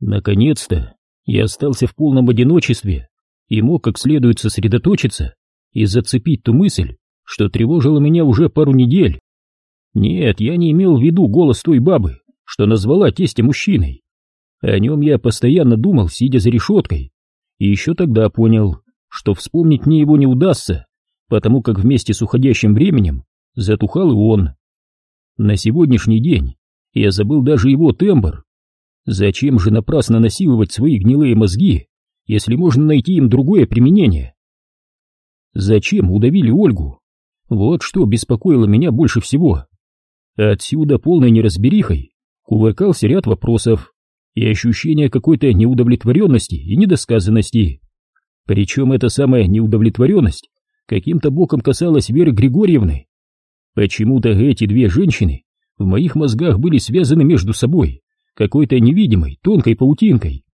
Наконец-то я остался в полном одиночестве и мог как следует сосредоточиться и зацепить ту мысль, что тревожила меня уже пару недель. Нет, я не имел в виду голос той бабы, что назвала тестя мужчиной. О нем я постоянно думал, сидя за решеткой, и еще тогда понял, что вспомнить мне его не удастся, потому как вместе с уходящим временем затухал и он. На сегодняшний день я забыл даже его тембр. Зачем же напрасно насиловать свои гнилые мозги, если можно найти им другое применение? Зачем удавили Ольгу? Вот что беспокоило меня больше всего. Отсюда полной неразберихой кувыркался ряд вопросов и ощущение какой-то неудовлетворенности и недосказанности. Причем эта самая неудовлетворенность каким-то боком касалась Веры Григорьевны. Почему-то эти две женщины в моих мозгах были связаны между собой какой-то невидимой, тонкой паутинкой.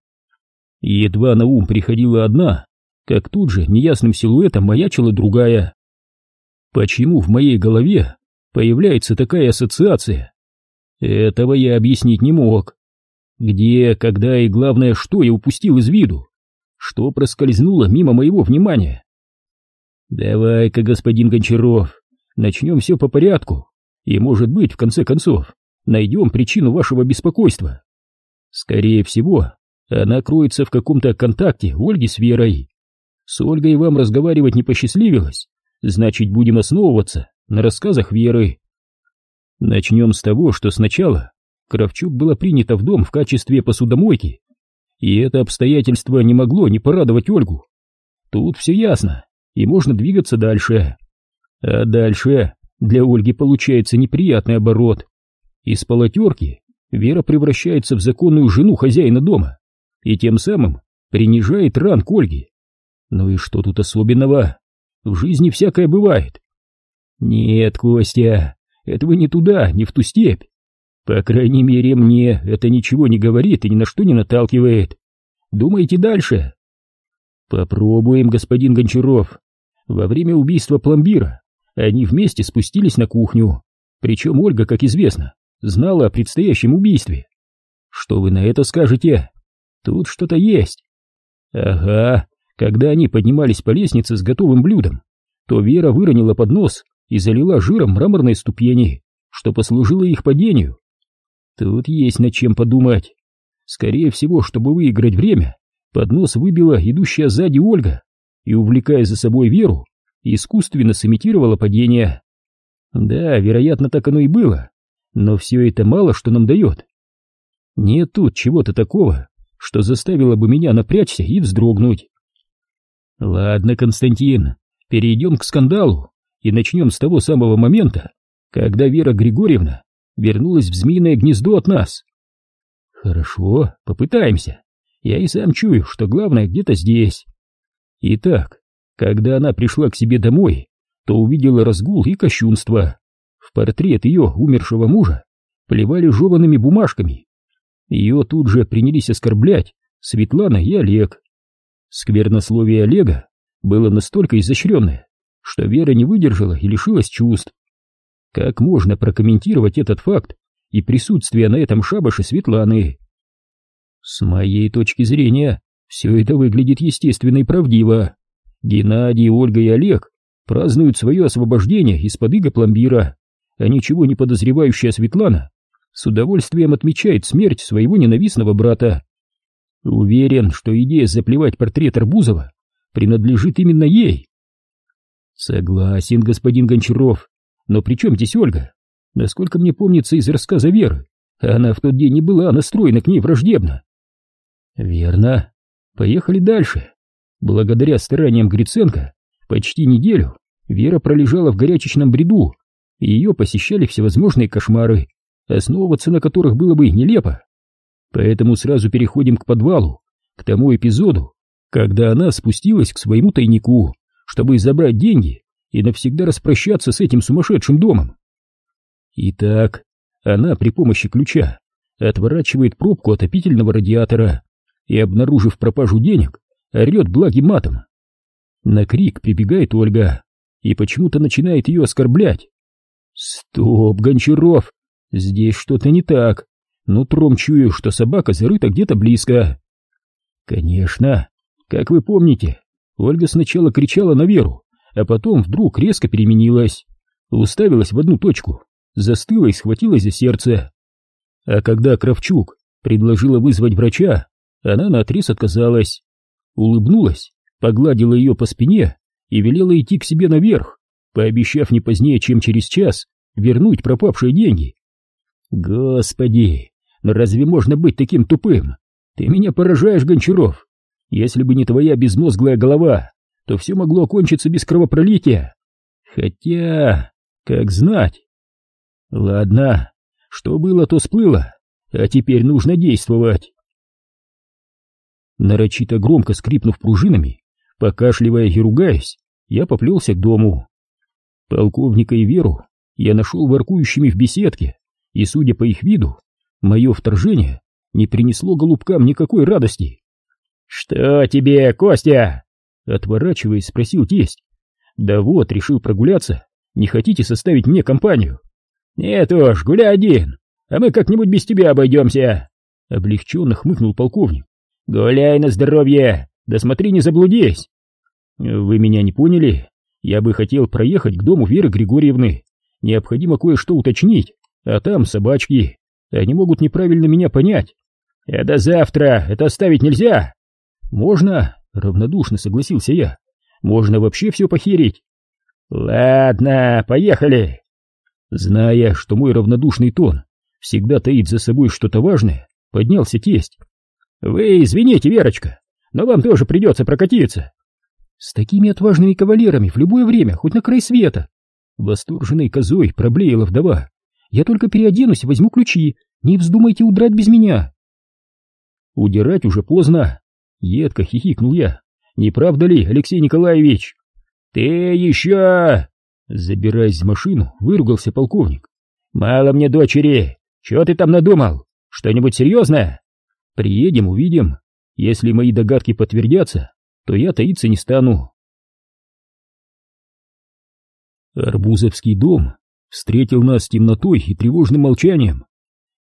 И едва на ум приходила одна, как тут же неясным силуэтом маячила другая. Почему в моей голове появляется такая ассоциация? Этого я объяснить не мог. Где, когда и главное, что я упустил из виду? Что проскользнуло мимо моего внимания? Давай-ка, господин Гончаров, начнем все по порядку, и, может быть, в конце концов, найдем причину вашего беспокойства. Скорее всего, она кроется в каком-то контакте Ольги с Верой. С Ольгой вам разговаривать не посчастливилось, значит, будем основываться на рассказах Веры. Начнем с того, что сначала Кравчук была принята в дом в качестве посудомойки, и это обстоятельство не могло не порадовать Ольгу. Тут все ясно, и можно двигаться дальше. А дальше для Ольги получается неприятный оборот. Из полотерки Вера превращается в законную жену хозяина дома и тем самым принижает ранг Ольги. Ну и что тут особенного? В жизни всякое бывает. Нет, Костя, это вы не туда, не в ту степь. По крайней мере, мне это ничего не говорит и ни на что не наталкивает. Думайте дальше. Попробуем, господин Гончаров. Во время убийства пломбира они вместе спустились на кухню. Причем Ольга, как известно, знала о предстоящем убийстве. Что вы на это скажете? Тут что-то есть. Ага, когда они поднимались по лестнице с готовым блюдом, то Вера выронила поднос и залила жиром мраморные ступени, что послужило их падению. Тут есть над чем подумать. Скорее всего, чтобы выиграть время, поднос выбила идущая сзади Ольга и, увлекая за собой Веру, искусственно сымитировала падение. Да, вероятно, так оно и было, но все это мало что нам дает. Нет тут чего-то такого, что заставило бы меня напрячься и вздрогнуть. Ладно, Константин, перейдем к скандалу и начнем с того самого момента, когда Вера Григорьевна вернулась в змеиное гнездо от нас. Хорошо, попытаемся. Я и сам чую, что главное где-то здесь. Итак, когда она пришла к себе домой, то увидела разгул и кощунство. Портрет ее умершего мужа плевали жеванными бумажками. Ее тут же принялись оскорблять Светлана и Олег. Сквернословие Олега было настолько изощренное, что Вера не выдержала и лишилась чувств. Как можно прокомментировать этот факт и присутствие на этом шабаше Светланы? С моей точки зрения, все это выглядит естественно и правдиво. Геннадий, Ольга и Олег празднуют свое освобождение из-под иго пломбира, а ничего не подозревающая Светлана с удовольствием отмечает смерть своего ненавистного брата. Уверен, что идея заплевать портрет Арбузова принадлежит именно ей. Согласен, господин Гончаров, но при чем здесь Ольга? Насколько мне помнится из рассказа Веры, она в тот день не была настроена к ней враждебно. Верно. Поехали дальше. Благодаря стараниям Гриценко почти неделю Вера пролежала в горячечном бреду, ее посещали всевозможные кошмары, основываться на которых было бы нелепо. Поэтому сразу переходим к подвалу, к тому эпизоду, когда она спустилась к своему тайнику, чтобы забрать деньги и навсегда распрощаться с этим сумасшедшим домом. Итак, она при помощи ключа отворачивает пробку отопительного радиатора и, обнаружив пропажу денег, орет благим матом. На крик прибегает Ольга и почему-то начинает ее оскорблять. Стоп, Гончаров, здесь что-то не так. Нутром чую, что собака зарыта где-то близко. Конечно, как вы помните, Ольга сначала кричала на Веру, а потом вдруг резко переменилась, уставилась в одну точку, застыла и схватилась за сердце. А когда Кравчук предложила вызвать врача, она наотрез отказалась, улыбнулась, погладила ее по спине и велела идти к себе наверх, пообещав не позднее, чем через час, вернуть пропавшие деньги. Господи, но разве можно быть таким тупым? Ты меня поражаешь, Гончаров. Если бы не твоя безмозглая голова, то все могло окончиться без кровопролития. Хотя, как знать. Ладно, что было, то сплыло, а теперь нужно действовать. Нарочито громко скрипнув пружинами, покашливая и ругаясь, я поплелся к дому. Полковника и Веру я нашел воркующими в беседке, и, судя по их виду, мое вторжение не принесло голубкам никакой радости. «Что тебе, Костя?» Отворачиваясь, спросил тесть. «Да вот, решил прогуляться. Не хотите составить мне компанию?» «Нет уж, гуляй один, а мы как-нибудь без тебя обойдемся!» Облегченно хмыкнул полковник. «Гуляй на здоровье, да смотри, не заблудись!» «Вы меня не поняли? Я бы хотел проехать к дому Веры Григорьевны. Необходимо кое-что уточнить, а там собачки. Они могут неправильно меня понять. Это завтра, это оставить нельзя!» «Можно?» — равнодушно согласился я. «Можно вообще все похерить». «Ладно, поехали!» Зная, что мой равнодушный тон всегда таит за собой что-то важное, поднялся тесть. «Вы извините, Верочка, но вам тоже придется прокатиться». «С такими отважными кавалерами в любое время, хоть на край света!» Восторженной козой проблеяла вдова. «Я только переоденусь и возьму ключи. Не вздумайте удрать без меня!» Удирать уже поздно. Едко хихикнул я. «Не правда ли, Алексей Николаевич?» «Ты еще...» Забираясь в машину, выругался полковник. «Мало мне дочери! Чего ты там надумал? Что-нибудь серьезное?» «Приедем, увидим. Если мои догадки подтвердятся, то я таиться не стану». Арбузовский дом встретил нас темнотой и тревожным молчанием.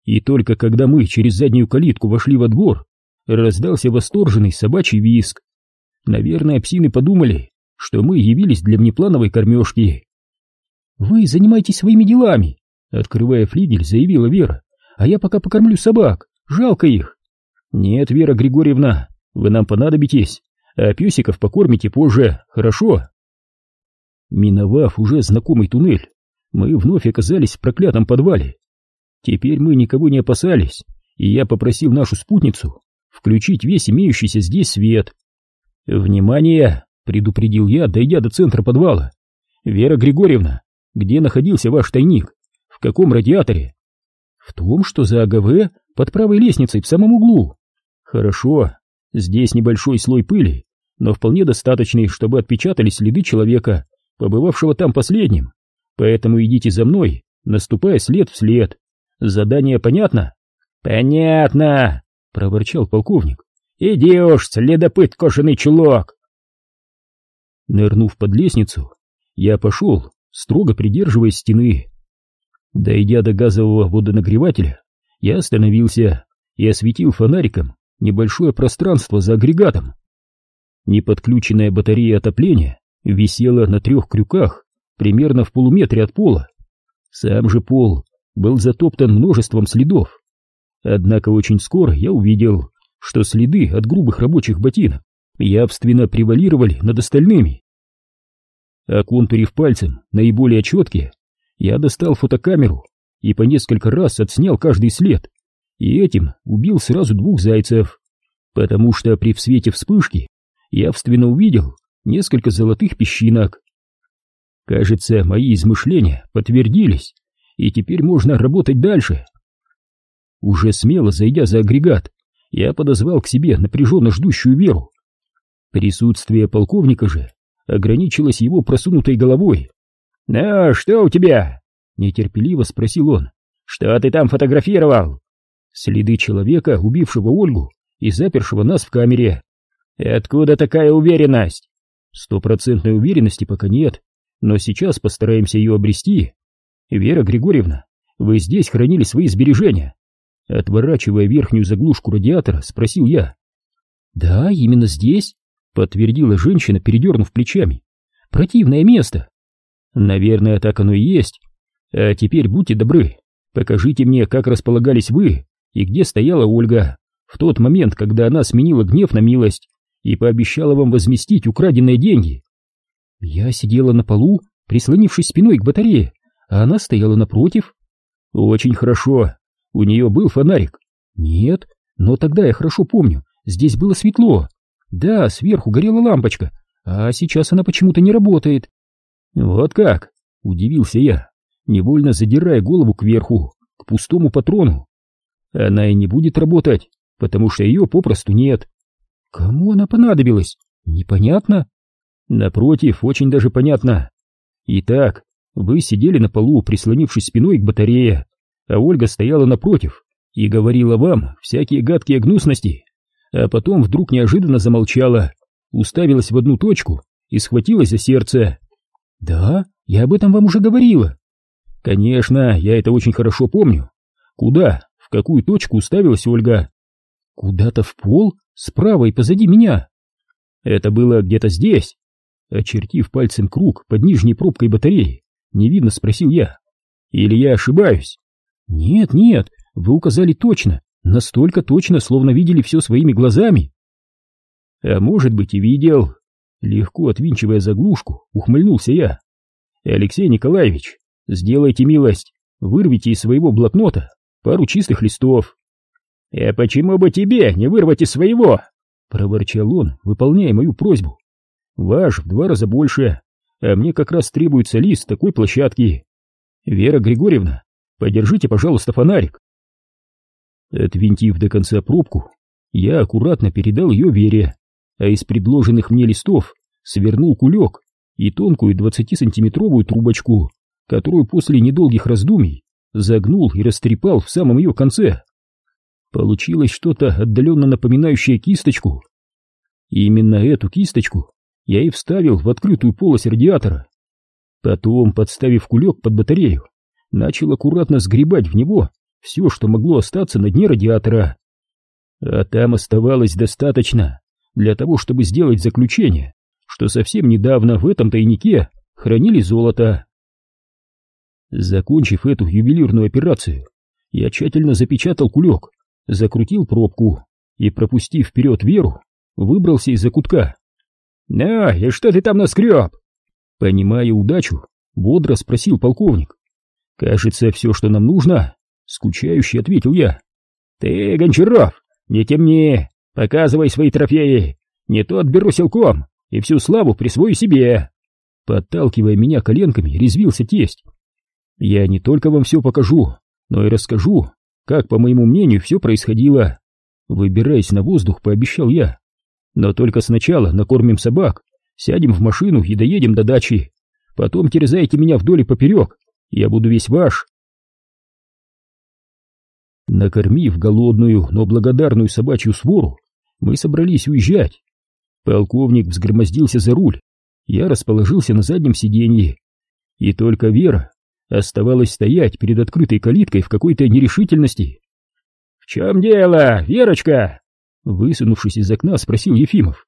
И только когда мы через заднюю калитку вошли во двор, раздался восторженный собачий визг. Наверное, псины подумали, что мы явились для внеплановой кормежки. «Вы занимайтесь своими делами», — открывая флигель, заявила Вера. «А я пока покормлю собак, жалко их». «Нет, Вера Григорьевна, вы нам понадобитесь, а песиков покормите позже, хорошо?» Миновав уже знакомый туннель, мы вновь оказались в проклятом подвале. Теперь мы никого не опасались, и я попросил нашу спутницу включить весь имеющийся здесь свет. «Внимание!» — предупредил я, дойдя до центра подвала. «Вера Григорьевна, где находился ваш тайник? В каком радиаторе? В том, что за АГВ под правой лестницей в самом углу. Хорошо, здесь небольшой слой пыли, но вполне достаточный, чтобы отпечатались следы человека, побывавшего там последним. Поэтому идите за мной, наступая след в след. Задание понятно? Понятно, проворчал полковник. Иди уж, следопыт кожаный чулок. Нырнув под лестницу, я пошел строго придерживаясь стены. Дойдя до газового водонагревателя, я остановился и осветил фонариком небольшое пространство за агрегатом. Неподключенная батарея отопления висела на трех крюках примерно в полуметре от пола. Сам же пол был затоптан множеством следов. Однако очень скоро я увидел, что следы от грубых рабочих ботинок явственно превалировали над остальными. Оконтурив пальцем наиболее четкие, я достал фотокамеру и по несколько раз отснял каждый след, и этим убил сразу двух зайцев, потому что при свете вспышки явственно увидел несколько золотых песчинок. Кажется, мои измышления подтвердились, и теперь можно работать дальше. Уже смело зайдя за агрегат, я подозвал к себе напряженно ждущую Веру. Присутствие полковника же ограничилась его просунутой головой. «Ну, что у тебя?» — нетерпеливо спросил он. «Что ты там фотографировал?» «Следы человека, убившего Ольгу и запершего нас в камере». «Откуда такая уверенность?» «Стопроцентной уверенности пока нет, но сейчас постараемся ее обрести. Вера Григорьевна, вы здесь хранили свои сбережения?» Отворачивая верхнюю заглушку радиатора, спросил я. «Да, именно здесь», — подтвердила женщина, передернув плечами. «Противное место». «Наверное, так оно и есть. А теперь будьте добры, покажите мне, как располагались вы и где стояла Ольга в тот момент, когда она сменила гнев на милость и пообещала вам возместить украденные деньги. Я сидела на полу, прислонившись спиной к батарее, а она стояла напротив. Очень хорошо. У нее был фонарик. Нет, но тогда я хорошо помню, здесь было светло. Да, сверху горела лампочка, а сейчас она почему-то не работает. Вот как? Удивился я, невольно задирая голову кверху, к пустому патрону. Она и не будет работать, потому что ее попросту нет. Кому она понадобилась? Непонятно. Напротив, очень даже понятно. Итак, вы сидели на полу, прислонившись спиной к батарее, а Ольга стояла напротив и говорила вам всякие гадкие гнусности, а потом вдруг неожиданно замолчала, уставилась в одну точку и схватилась за сердце. Да, я об этом вам уже говорила. Конечно, я это очень хорошо помню. Куда, в какую точку уставилась Ольга? Куда-то в пол, справа и позади меня. Это было где-то здесь. Очертив пальцем круг под нижней пробкой батареи, невинно спросил я. Или я ошибаюсь? Нет, нет, вы указали точно, настолько точно, словно видели все своими глазами. А может быть и видел. Легко отвинчивая заглушку, ухмыльнулся я. Алексей Николаевич, сделайте милость, вырвите из своего блокнота пару чистых листов «А почему бы тебе не вырвать из своего?» — проворчал он, выполняя мою просьбу. «Ваш в два раза больше, а мне как раз требуется лист такой площадки. Вера Григорьевна, подержите, пожалуйста, фонарик». Отвинтив до конца пробку, я аккуратно передал ее Вере, а из предложенных мне листов свернул кулек и тонкую двадцатисантиметровую трубочку, которую после недолгих раздумий загнул и растрепал в самом ее конце. Получилось что-то отдаленно напоминающее кисточку. И именно эту кисточку я и вставил в открытую полость радиатора. Потом, подставив кулек под батарею, начал аккуратно сгребать в него все, что могло остаться на дне радиатора. А там оставалось достаточно для того, чтобы сделать заключение, что совсем недавно в этом тайнике хранили золото. Закончив эту ювелирную операцию, я тщательно запечатал кулек закрутил пробку и, пропустив вперед Веру, выбрался из-за кутка. «На, и что ты там наскреб?» Понимая удачу, бодро спросил полковник. «Кажется, все, что нам нужно», — скучающе ответил я. «Ты, Гончаров, не темни, показывай свои трофеи, не то отберу силком и всю славу присвою себе». Подталкивая меня коленками, резвился тесть. «Я не только вам все покажу, но и расскажу, как, по моему мнению, все происходило. Выбираясь на воздух, пообещал я. Но только сначала накормим собак, сядем в машину и доедем до дачи. Потом терзайте меня вдоль и поперек, я буду весь ваш. Накормив голодную, но благодарную собачью свору, мы собрались уезжать. Полковник взгромоздился за руль, я расположился на заднем сиденье. И только Вера Оставалось стоять перед открытой калиткой в какой-то нерешительности. «В чем дело, Верочка?» Высунувшись из окна, спросил Ефимов.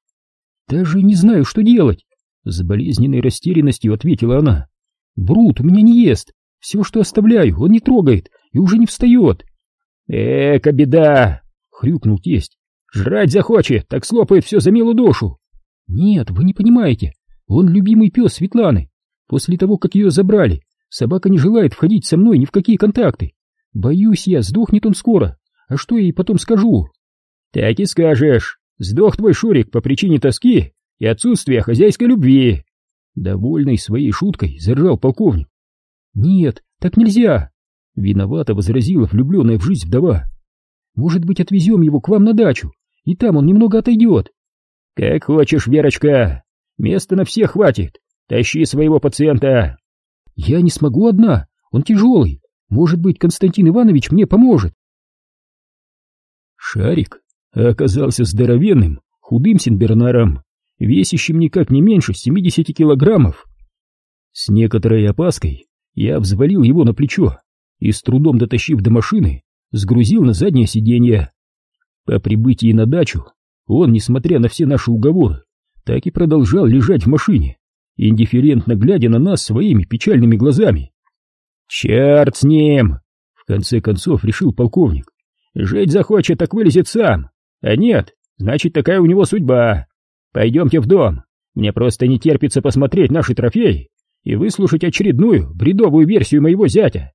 «Даже не знаю, что делать!» С болезненной растерянностью ответила она. «Брут у меня не ест. Все, что оставляю, он не трогает и уже не встает». «Эка, беда!» — хрюкнул тесть. «Жрать захочет, так слопает все за милую душу!» «Нет, вы не понимаете. Он любимый пес Светланы. После того, как ее забрали, Собака не желает входить со мной ни в какие контакты. Боюсь я, сдохнет он скоро. А что я ей потом скажу? Так и скажешь. Сдох твой Шурик по причине тоски и отсутствия хозяйской любви. Довольный своей шуткой заржал полковник. Нет, так нельзя. Виновато возразила влюбленная в жизнь вдова. Может быть, отвезем его к вам на дачу, и там он немного отойдет. Как хочешь, Верочка. Места на всех хватит. Тащи своего пациента. Я не смогу одна, он тяжелый. Может быть, Константин Иванович мне поможет. Шарик оказался здоровенным, худым синбернаром, весящим никак не меньше 70 килограммов. С некоторой опаской я взвалил его на плечо и, с трудом дотащив до машины, сгрузил на заднее сиденье. По прибытии на дачу он, несмотря на все наши уговоры, так и продолжал лежать в машине, индифферентно глядя на нас своими печальными глазами. «Черт с ним!» — в конце концов решил полковник. «Жить захочет, так вылезет сам. А нет, значит, такая у него судьба. Пойдемте в дом. Мне просто не терпится посмотреть наши трофеи и выслушать очередную бредовую версию моего зятя.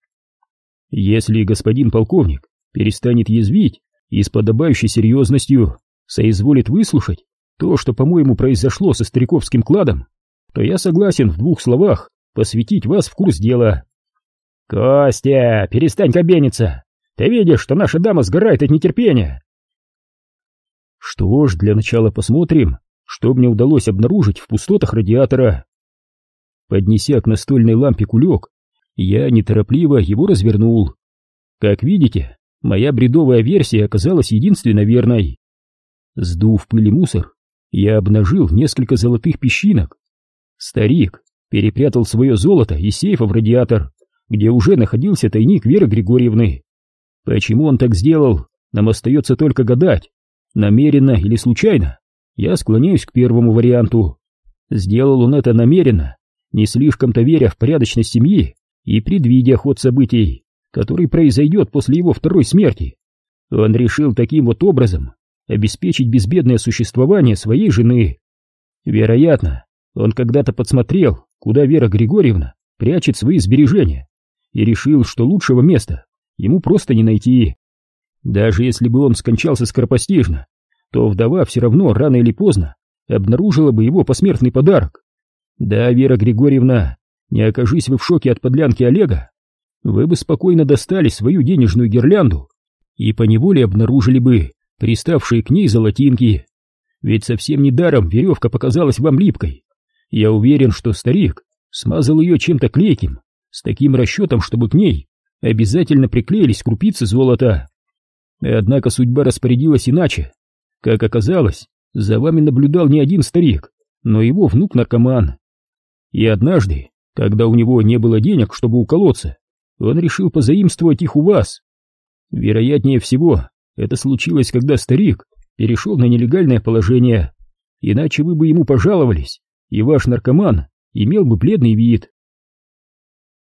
Если господин полковник перестанет язвить и с подобающей серьезностью соизволит выслушать то, что, по-моему, произошло со стариковским кладом, то я согласен в двух словах посвятить вас в курс дела. Костя, перестань кабениться. Ты видишь, что наша дама сгорает от нетерпения. Что ж, для начала посмотрим, что мне удалось обнаружить в пустотах радиатора. Поднеся к настольной лампе кулек, я неторопливо его развернул. Как видите, моя бредовая версия оказалась единственно верной. Сдув пыль и мусор, я обнажил несколько золотых песчинок. Старик перепрятал свое золото из сейфа в радиатор, где уже находился тайник Веры Григорьевны. Почему он так сделал, нам остается только гадать. Намеренно или случайно, я склоняюсь к первому варианту. Сделал он это намеренно, не слишком-то веря в порядочность семьи и предвидя ход событий, который произойдет после его второй смерти. Он решил таким вот образом обеспечить безбедное существование своей жены. Вероятно, он когда-то подсмотрел, куда Вера Григорьевна прячет свои сбережения, и решил, что лучшего места ему просто не найти. Даже если бы он скончался скоропостижно, то вдова все равно рано или поздно обнаружила бы его посмертный подарок. Да, Вера Григорьевна, не окажись вы в шоке от подлянки Олега, вы бы спокойно достали свою денежную гирлянду и поневоле обнаружили бы приставшие к ней золотинки. Ведь совсем недаром веревка показалась вам липкой. Я уверен, что старик смазал ее чем-то клейким, с таким расчетом, чтобы к ней обязательно приклеились крупицы золота. Однако судьба распорядилась иначе. Как оказалось, за вами наблюдал не один старик, но его внук-наркоман. И однажды, когда у него не было денег, чтобы уколоться, он решил позаимствовать их у вас. Вероятнее всего, это случилось, когда старик перешел на нелегальное положение, иначе вы бы ему пожаловались, и ваш наркоман имел бы бледный вид.